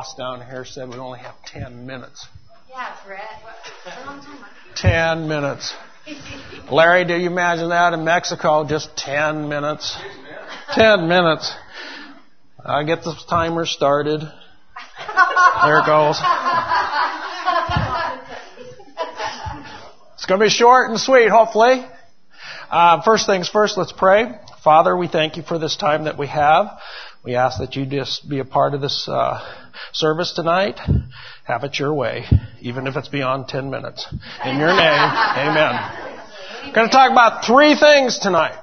boss down here said we only have 10 minutes. Yeah, Brett. A long time. 10 minutes. Larry, do you imagine that in Mexico? Just 10 minutes. 10 minutes. I get the timer started. There it goes. It's going to be short and sweet, hopefully. Uh, first things first, let's pray. Father, we thank you for this time that we have. We ask that you just be a part of this uh, service tonight. Have it your way, even if it's beyond 10 minutes. In your name, amen. We're going to talk about three things tonight.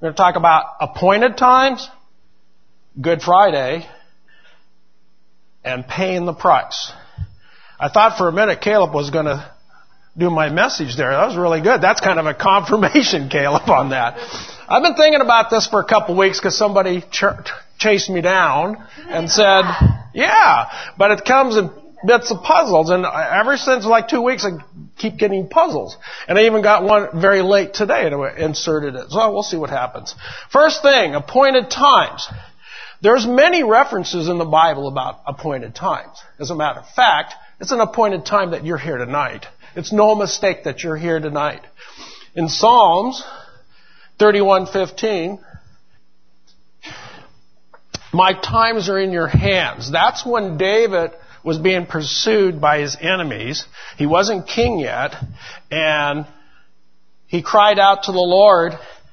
We're going to talk about appointed times, Good Friday, and paying the price. I thought for a minute Caleb was going to do my message there. That was really good. That's kind of a confirmation, Caleb, on that. I've been thinking about this for a couple of weeks because somebody ch- chased me down and said, yeah, but it comes in bits of puzzles. And ever since like two weeks, I keep getting puzzles. And I even got one very late today and I inserted it. So we'll see what happens. First thing, appointed times. There's many references in the Bible about appointed times. As a matter of fact, it's an appointed time that you're here tonight. It's no mistake that you're here tonight. In Psalms 31:15, my times are in your hands. That's when David was being pursued by his enemies. He wasn't king yet, and he cried out to the Lord,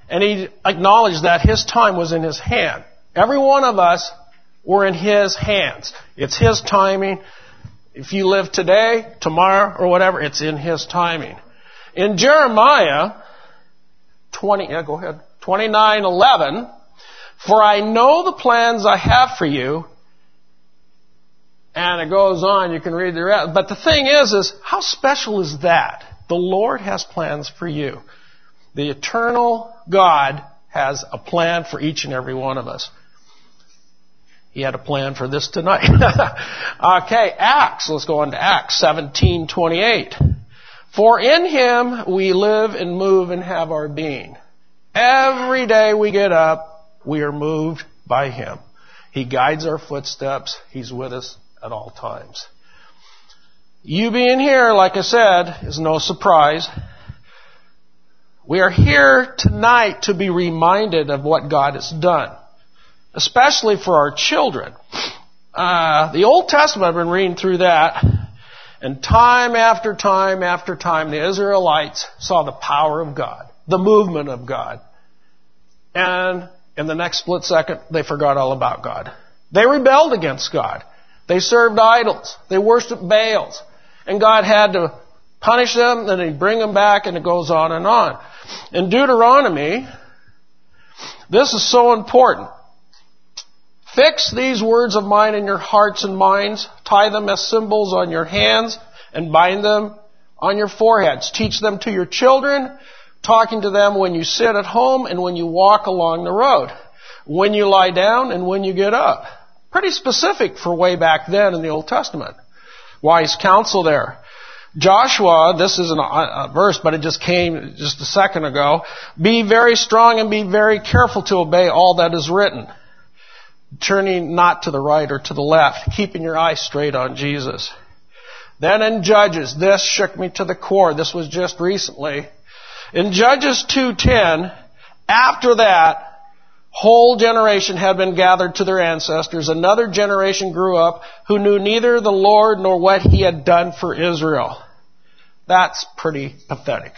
and he acknowledged that his time was in his hand. Every one of us were in his hands. It's his timing. If you live today, tomorrow, or whatever, it's in his timing. In Jeremiah 20, yeah, go ahead. 29:11, for I know the plans I have for you. And it goes on, you can read the rest. But the thing is, is how special is that? The Lord has plans for you. The eternal God has a plan for each and every one of us. He had a plan for this tonight. okay, Acts. Let's go on to Acts 17:28. For in him we live and move and have our being. Every day we get up, we are moved by him. He guides our footsteps. He's with us at all times. You being here, like I said, is no surprise. We are here tonight to be reminded of what God has done, especially for our children. Uh, the Old Testament, I've been reading through that, and time after time after time, the Israelites saw the power of God, the movement of God. And in the next split second, they forgot all about God. They rebelled against God. They served idols. They worshiped Baals. And God had to punish them, then He'd bring them back, and it goes on and on. In Deuteronomy, this is so important. Fix these words of mine in your hearts and minds, tie them as symbols on your hands, and bind them on your foreheads. Teach them to your children, talking to them when you sit at home and when you walk along the road, when you lie down and when you get up. Pretty specific for way back then in the Old Testament. Wise counsel there. Joshua, this isn't a, verse, but it just came just a second ago. Be very strong and be very careful to obey all that is written. Turning not to the right or to the left, keeping your eyes straight on Jesus. Then in Judges, this shook me to the core. This was just recently. In Judges 2.10, after that, whole generation had been gathered to their ancestors. Another generation grew up who knew neither the Lord nor what he had done for Israel. That's pretty pathetic.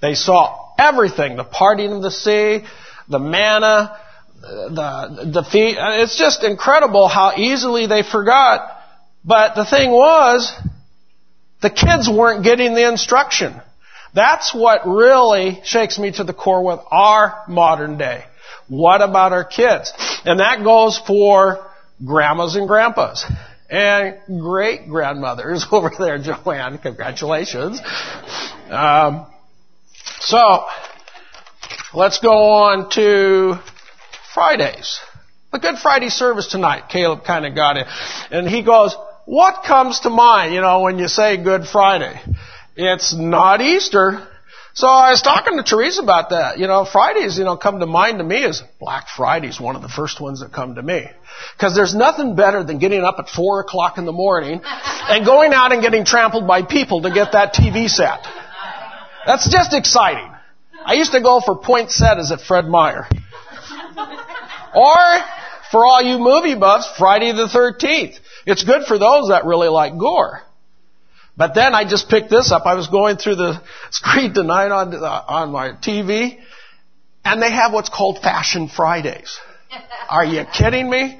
They saw everything, the parting of the sea, the manna, the, the feet. It's just incredible how easily they forgot. But the thing was, the kids weren't getting the instruction. That's what really shakes me to the core with our modern day. What about our kids? And that goes for grandmas and grandpas. And great grandmothers over there, Joanne. Congratulations. Um, so, let's go on to Fridays. The Good Friday service tonight. Caleb kind of got it. And he goes, what comes to mind, you know, when you say Good Friday? It's not Easter. So I was talking to Teresa about that. You know, Fridays, you know, come to mind to me as Black Friday's one of the first ones that come to me. Because there's nothing better than getting up at four o'clock in the morning and going out and getting trampled by people to get that TV set. That's just exciting. I used to go for point poinsettias at Fred Meyer. Or, for all you movie buffs, Friday the 13th. It's good for those that really like gore. But then I just picked this up. I was going through the screen tonight on, uh, on my TV, and they have what's called Fashion Fridays. Are you kidding me?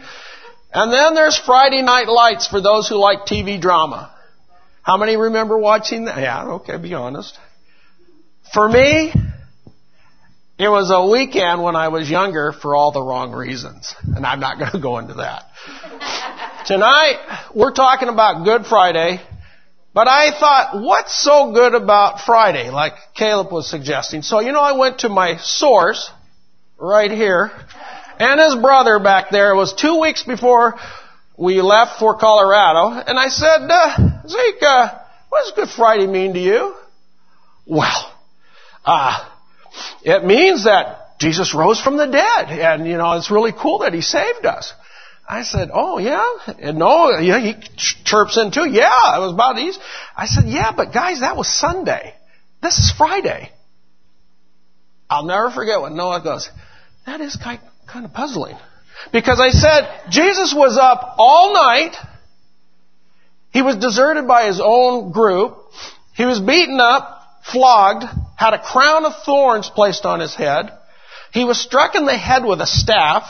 And then there's Friday Night Lights for those who like TV drama. How many remember watching that? Yeah, okay, be honest. For me, it was a weekend when I was younger for all the wrong reasons. And I'm not going to go into that. Tonight, we're talking about Good Friday. But I thought, what's so good about Friday, like Caleb was suggesting? So, you know, I went to my source, right here, and his brother back there. It was two weeks before we left for Colorado, and I said, uh, Zeke, uh, what does Good Friday mean to you? Well, uh, it means that Jesus rose from the dead, and you know, it's really cool that he saved us. I said, oh yeah? And no, yeah, he chirps in too. Yeah, it was about these. I said, yeah, but guys, that was Sunday. This is Friday. I'll never forget what Noah goes, that is kind, kind of puzzling. Because I said, Jesus was up all night. He was deserted by his own group. He was beaten up, flogged, had a crown of thorns placed on his head. He was struck in the head with a staff.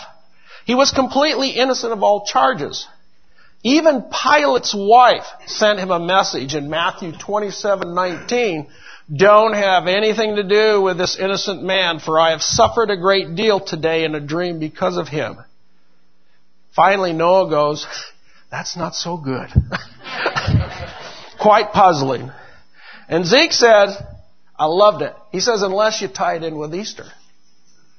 He was completely innocent of all charges. Even Pilate's wife sent him a message in Matthew 27:19, "Don't have anything to do with this innocent man, for I have suffered a great deal today in a dream because of him." Finally Noah goes, "That's not so good." Quite puzzling. And Zeke said, I loved it. He says, unless you tie it in with Easter.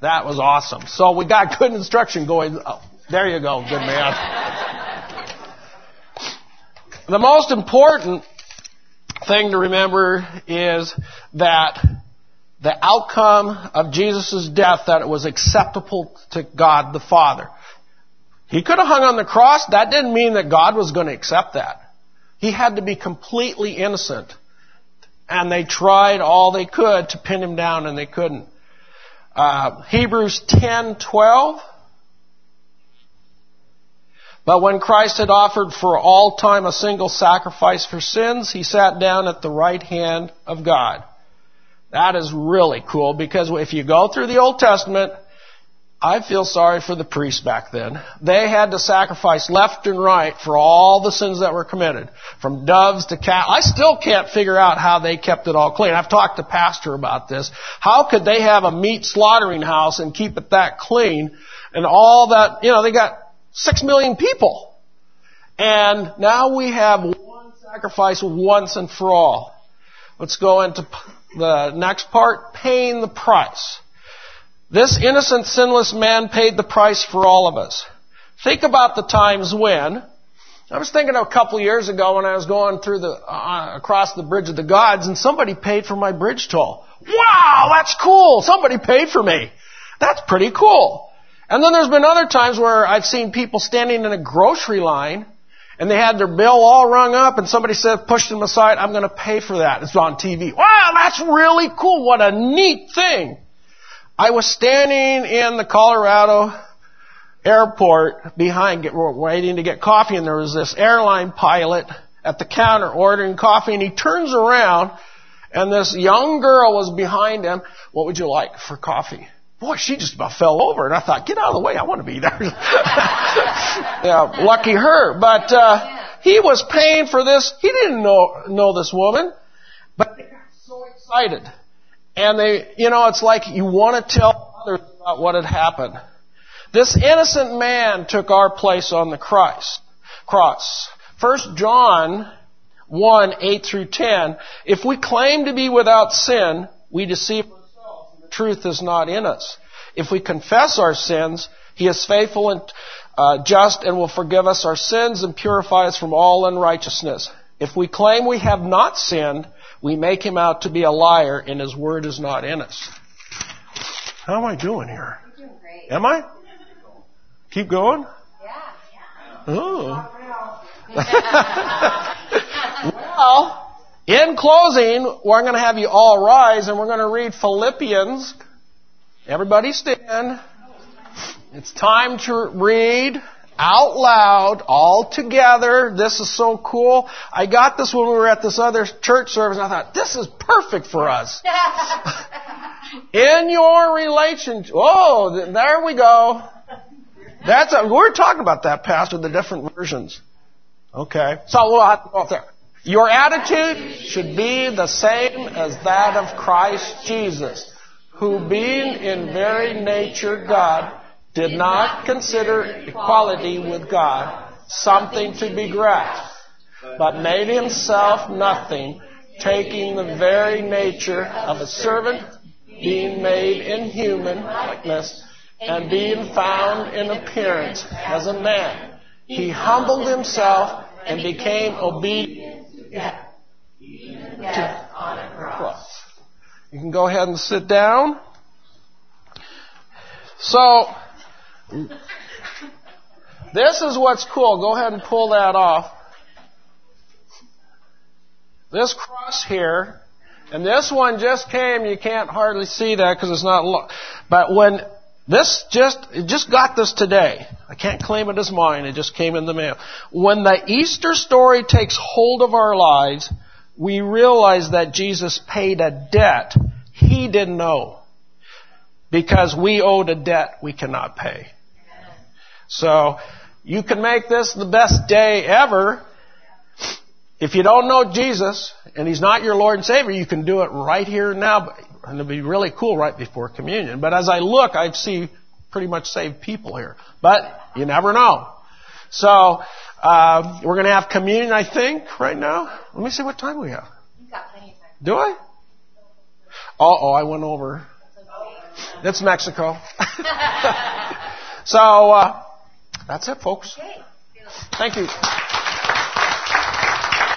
That was awesome. So we got good instruction going. Oh, there you go, good man. the most important thing to remember is that the outcome of Jesus' death, that it was acceptable to God the Father. He could have hung on the cross. That didn't mean that God was going to accept that. He had to be completely innocent. And they tried all they could to pin him down and they couldn't. Uh, Hebrews 10:12. But when Christ had offered for all time a single sacrifice for sins, he sat down at the right hand of God. That is really cool because if you go through the Old Testament, I feel sorry for the priests back then. They had to sacrifice left and right for all the sins that were committed. From doves to cat. I still can't figure out how they kept it all clean. I've talked to Pastor about this. How could they have a meat slaughtering house and keep it that clean and all that, you know, they got six million people. And now we have one sacrifice once and for all. Let's go into the next part, paying the price. This innocent, sinless man paid the price for all of us. Think about the times when, I was thinking a couple of years ago when I was going through the, uh, across the bridge of the gods and somebody paid for my bridge toll. Wow, that's cool! Somebody paid for me. That's pretty cool. And then there's been other times where I've seen people standing in a grocery line and they had their bill all rung up and somebody said, pushed them aside, I'm going to pay for that. It's on TV. Wow, that's really cool. What a neat thing. I was standing in the Colorado airport behind, get waiting to get coffee, and there was this airline pilot at the counter ordering coffee, and he turns around, and this young girl was behind him. What would you like for coffee? Boy, she just about fell over, and I thought, get out of the way, I want to be there. yeah, lucky her. But uh, he was paying for this. He didn't know know this woman, but he got so excited. And they, you know, it's like you want to tell others about what had happened. This innocent man took our place on the Christ, Cross. First John 1, 8 through 10. If we claim to be without sin, we deceive ourselves and the truth is not in us. If we confess our sins, He is faithful and uh, just and will forgive us our sins and purify us from all unrighteousness. If we claim we have not sinned, we make him out to be a liar and his word is not in us. How am I doing here? You're doing great. Am I? Keep going? Yeah. Oh. well, in closing, we're going to have you all rise and we're going to read Philippians. Everybody stand. It's time to read out loud, all together. This is so cool. I got this when we were at this other church service and I thought, this is perfect for us. In your relation, oh, there we go. That's a, we're talking about that, Pastor, the different versions. Okay. So we'll have to go up there. Your attitude should be the same as that of Christ Jesus, who being in very nature God, did not consider equality with God something to be grasped, but made himself nothing, taking the very nature of a servant, being made in human likeness, and being found in appearance as a man. He humbled himself and became obedient to on a cross. You can go ahead and sit down. So, this is what's cool. Go ahead and pull that off. This cross here, and this one just came. You can't hardly see that because it's not. Lo- but when this just it just got this today. I can't claim it as mine. It just came in the mail. When the Easter story takes hold of our lives, we realize that Jesus paid a debt he didn't owe because we owed a debt we cannot pay. So you can make this the best day ever. If you don't know Jesus and He's not your Lord and Savior, you can do it right here and now. And it'll be really cool right before communion. But as I look, I see pretty much saved people here. But you never know. So uh, we're going to have communion, I think, right now. Let me see what time we have. You've got plenty of time. Do I? Uh oh, I went over. It's Mexico. so uh, that's it, folks. Thank you.